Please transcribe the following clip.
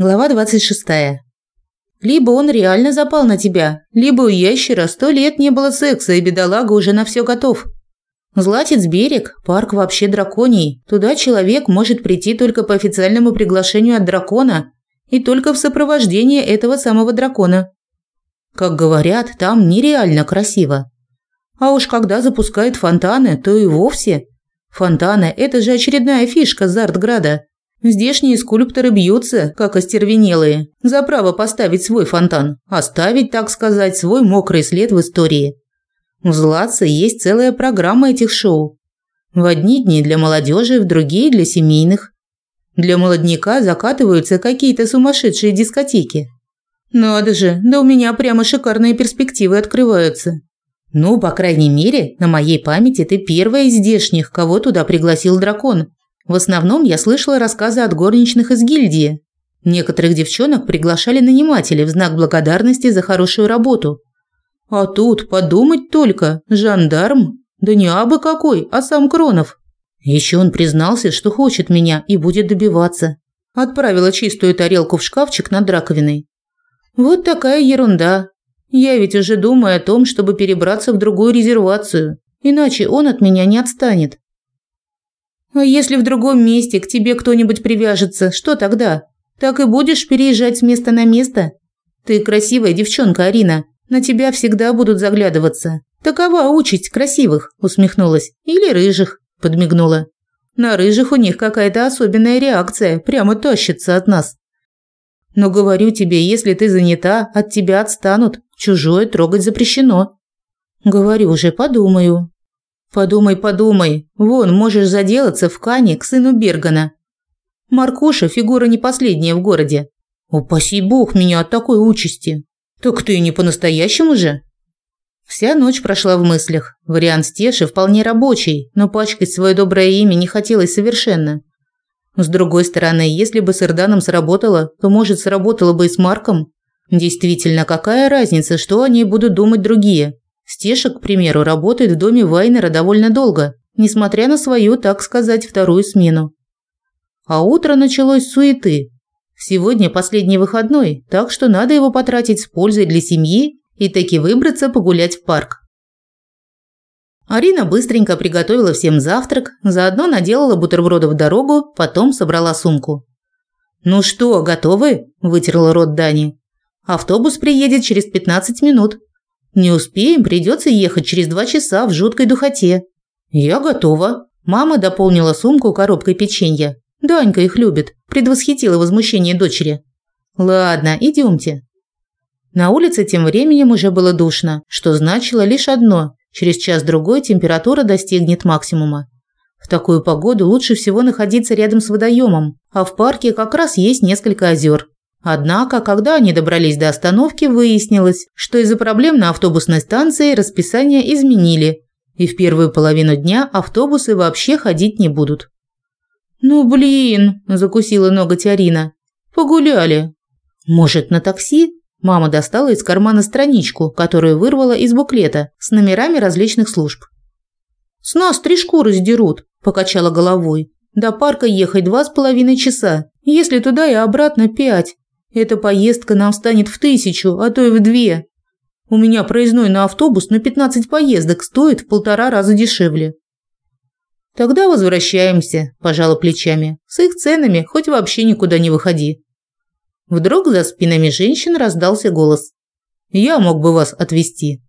Глава 26. Либо он реально запал на тебя, либо у ящера сто лет не было секса, и бедолага уже на все готов. Златец берег – парк вообще драконий. Туда человек может прийти только по официальному приглашению от дракона и только в сопровождении этого самого дракона. Как говорят, там нереально красиво. А уж когда запускают фонтаны, то и вовсе. Фонтаны – это же очередная фишка Зартграда. Здешние скульпторы бьются, как остервенелые, за право поставить свой фонтан, оставить, так сказать, свой мокрый след в истории. В Златце есть целая программа этих шоу. В одни дни для молодежи, в другие для семейных. Для молодняка закатываются какие-то сумасшедшие дискотеки. Надо же, да у меня прямо шикарные перспективы открываются. Ну, по крайней мере, на моей памяти ты первая из здешних, кого туда пригласил дракон. В основном я слышала рассказы от горничных из гильдии. Некоторых девчонок приглашали наниматели в знак благодарности за хорошую работу. А тут, подумать только, жандарм, да не абы какой, а сам Кронов. Еще он признался, что хочет меня и будет добиваться. Отправила чистую тарелку в шкафчик над раковиной. Вот такая ерунда. Я ведь уже думаю о том, чтобы перебраться в другую резервацию, иначе он от меня не отстанет. А если в другом месте к тебе кто-нибудь привяжется, что тогда? Так и будешь переезжать с места на место? Ты красивая девчонка, Арина. На тебя всегда будут заглядываться. Такова участь красивых, усмехнулась. Или рыжих, подмигнула. На рыжих у них какая-то особенная реакция, прямо тащится от нас. Но говорю тебе, если ты занята, от тебя отстанут. Чужое трогать запрещено. Говорю же, подумаю. Подумай, подумай. Вон, можешь заделаться в Кане к сыну Бергана. Маркуша фигура не последняя в городе. Упаси бог меня от такой участи. Так ты не по-настоящему же? Вся ночь прошла в мыслях. Вариант Стеши вполне рабочий, но пачкать свое доброе имя не хотелось совершенно. С другой стороны, если бы с Ирданом сработало, то, может, сработало бы и с Марком. Действительно, какая разница, что о ней будут думать другие? Стеша, к примеру, работает в доме Вайнера довольно долго, несмотря на свою, так сказать, вторую смену. А утро началось с суеты. Сегодня последний выходной, так что надо его потратить с пользой для семьи и таки выбраться погулять в парк. Арина быстренько приготовила всем завтрак, заодно наделала бутербродов в дорогу, потом собрала сумку. «Ну что, готовы?» – вытерла рот Дани. «Автобус приедет через 15 минут. Не успеем, придется ехать через два часа в жуткой духоте. Я готова. Мама дополнила сумку коробкой печенья. Данька их любит, предвосхитила возмущение дочери. Ладно, идемте. На улице тем временем уже было душно, что значило лишь одно – через час-другой температура достигнет максимума. В такую погоду лучше всего находиться рядом с водоемом, а в парке как раз есть несколько озер. Однако, когда они добрались до остановки, выяснилось, что из-за проблем на автобусной станции расписание изменили, и в первую половину дня автобусы вообще ходить не будут. «Ну блин!» – закусила ноготь Арина. «Погуляли». «Может, на такси?» Мама достала из кармана страничку, которую вырвала из буклета с номерами различных служб. «С нас три шкуры сдерут», – покачала головой. «До парка ехать два с половиной часа, если туда и обратно пять. Эта поездка нам станет в тысячу, а то и в две. У меня проездной на автобус на 15 поездок стоит в полтора раза дешевле. Тогда возвращаемся, пожала плечами. С их ценами хоть вообще никуда не выходи. Вдруг за спинами женщин раздался голос. Я мог бы вас отвезти.